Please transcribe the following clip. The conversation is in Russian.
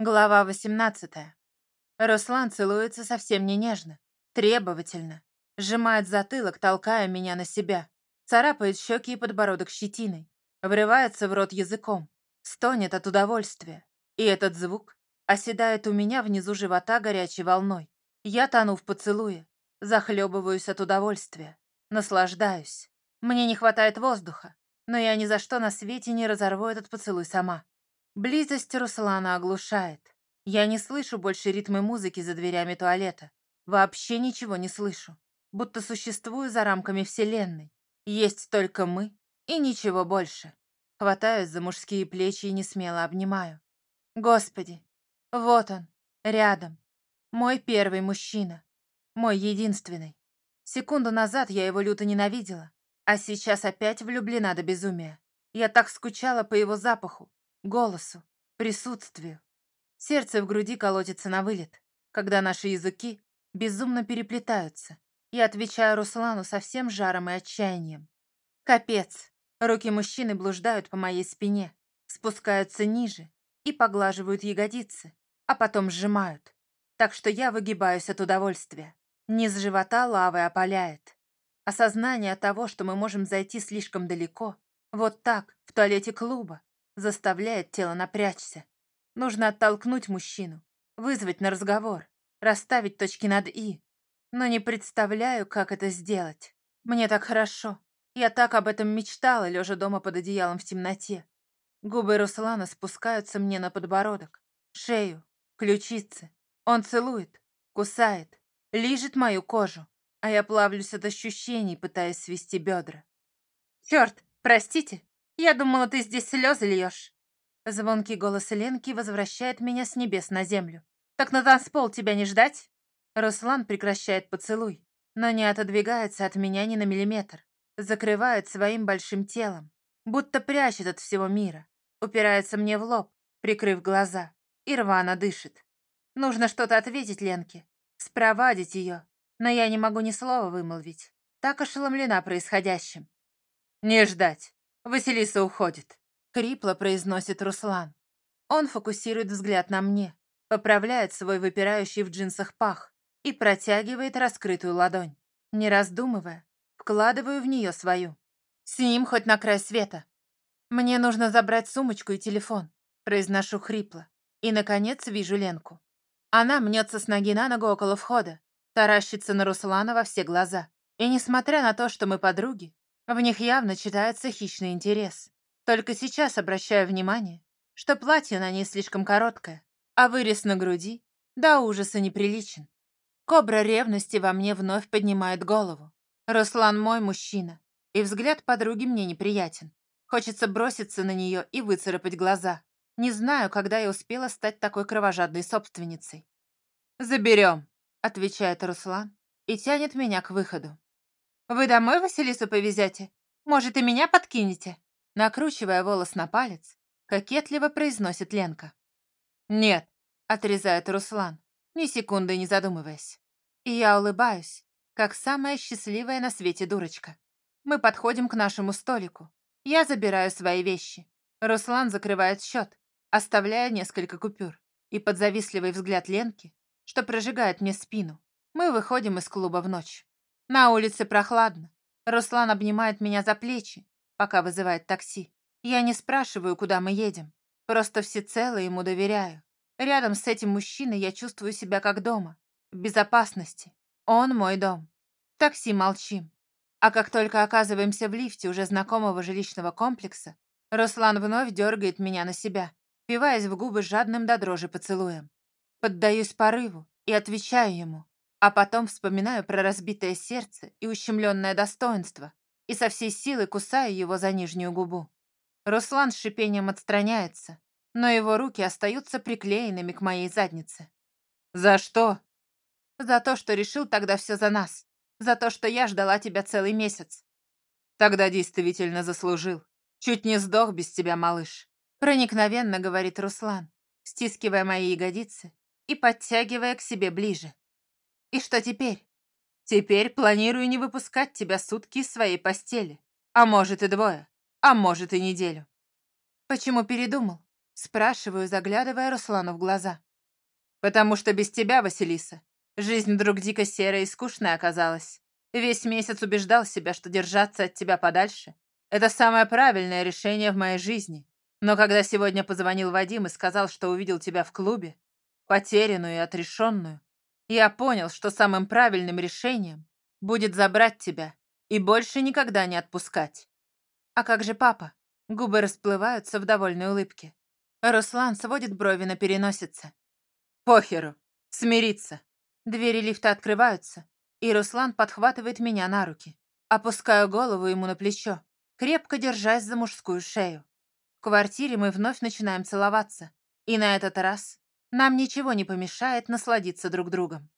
Глава 18. Руслан целуется совсем не нежно, требовательно. Сжимает затылок, толкая меня на себя. Царапает щеки и подбородок щетиной. Врывается в рот языком. Стонет от удовольствия. И этот звук оседает у меня внизу живота горячей волной. Я тону в поцелуе. Захлебываюсь от удовольствия. Наслаждаюсь. Мне не хватает воздуха. Но я ни за что на свете не разорву этот поцелуй сама. Близость Руслана оглушает. Я не слышу больше ритмы музыки за дверями туалета. Вообще ничего не слышу. Будто существую за рамками вселенной. Есть только мы и ничего больше. Хватаюсь за мужские плечи и не смело обнимаю. Господи, вот он, рядом. Мой первый мужчина. Мой единственный. Секунду назад я его люто ненавидела, а сейчас опять влюблена до безумия. Я так скучала по его запаху, голосу, присутствию. Сердце в груди колотится на вылет, когда наши языки безумно переплетаются. Я отвечаю Руслану со всем жаром и отчаянием. Капец. Руки мужчины блуждают по моей спине, спускаются ниже и поглаживают ягодицы, а потом сжимают. Так что я выгибаюсь от удовольствия. Низ живота лавой опаляет. Осознание того, что мы можем зайти слишком далеко, вот так, в туалете клуба, заставляет тело напрячься. Нужно оттолкнуть мужчину, вызвать на разговор, расставить точки над «и». Но не представляю, как это сделать. Мне так хорошо. Я так об этом мечтала, лежа дома под одеялом в темноте. Губы Руслана спускаются мне на подбородок, шею, ключицы. Он целует, кусает, лижет мою кожу, а я плавлюсь от ощущений, пытаясь свести бедра. «Черт, простите, я думала, ты здесь слезы льешь». Звонкий голос Ленки возвращает меня с небес на землю. «Так на танцпол тебя не ждать?» Руслан прекращает поцелуй, но не отодвигается от меня ни на миллиметр. Закрывает своим большим телом, будто прячет от всего мира. Упирается мне в лоб, прикрыв глаза, и рвано дышит. Нужно что-то ответить Ленке, спровадить ее, но я не могу ни слова вымолвить. Так ошеломлена происходящим. «Не ждать!» Василиса уходит. Хрипло произносит Руслан. Он фокусирует взгляд на мне, поправляет свой выпирающий в джинсах пах и протягивает раскрытую ладонь. Не раздумывая, вкладываю в нее свою. С ним хоть на край света. Мне нужно забрать сумочку и телефон. Произношу хрипло. И, наконец, вижу Ленку. Она мнется с ноги на ногу около входа, таращится на Руслана во все глаза. И несмотря на то, что мы подруги, в них явно читается хищный интерес. Только сейчас обращаю внимание, что платье на ней слишком короткое, а вырез на груди до ужаса неприличен. Кобра ревности во мне вновь поднимает голову. Руслан мой мужчина, и взгляд подруги мне неприятен. Хочется броситься на нее и выцарапать глаза. Не знаю, когда я успела стать такой кровожадной собственницей. «Заберем», — отвечает Руслан и тянет меня к выходу. «Вы домой Василису повезете? Может, и меня подкинете?» Накручивая волос на палец, кокетливо произносит Ленка. «Нет», — отрезает Руслан, ни секунды не задумываясь. И я улыбаюсь, как самая счастливая на свете дурочка. Мы подходим к нашему столику. Я забираю свои вещи. Руслан закрывает счет, оставляя несколько купюр. И под завистливый взгляд Ленки, что прожигает мне спину, мы выходим из клуба в ночь. На улице прохладно. Руслан обнимает меня за плечи, пока вызывает такси. Я не спрашиваю, куда мы едем. Просто всецело ему доверяю. Рядом с этим мужчиной я чувствую себя как дома. В безопасности. Он мой дом. В такси молчим. А как только оказываемся в лифте уже знакомого жилищного комплекса, Руслан вновь дергает меня на себя, впиваясь в губы жадным до дрожи поцелуем. Поддаюсь порыву и отвечаю ему, а потом вспоминаю про разбитое сердце и ущемленное достоинство и со всей силы кусаю его за нижнюю губу. Руслан с шипением отстраняется, но его руки остаются приклеенными к моей заднице. «За что?» «За то, что решил тогда все за нас. За то, что я ждала тебя целый месяц». «Тогда действительно заслужил. Чуть не сдох без тебя, малыш», проникновенно говорит Руслан, стискивая мои ягодицы и подтягивая к себе ближе. И что теперь? Теперь планирую не выпускать тебя сутки из своей постели. А может и двое. А может и неделю. Почему передумал? Спрашиваю, заглядывая Руслану в глаза. «Потому что без тебя, Василиса, жизнь вдруг дико серая и скучная оказалась. Весь месяц убеждал себя, что держаться от тебя подальше — это самое правильное решение в моей жизни. Но когда сегодня позвонил Вадим и сказал, что увидел тебя в клубе, потерянную и отрешенную, я понял, что самым правильным решением будет забрать тебя и больше никогда не отпускать. А как же папа? Губы расплываются в довольной улыбке. Руслан сводит брови на переносице. Похеру. Смириться. Двери лифта открываются, и Руслан подхватывает меня на руки. Опускаю голову ему на плечо, крепко держась за мужскую шею. В квартире мы вновь начинаем целоваться, и на этот раз нам ничего не помешает насладиться друг другом.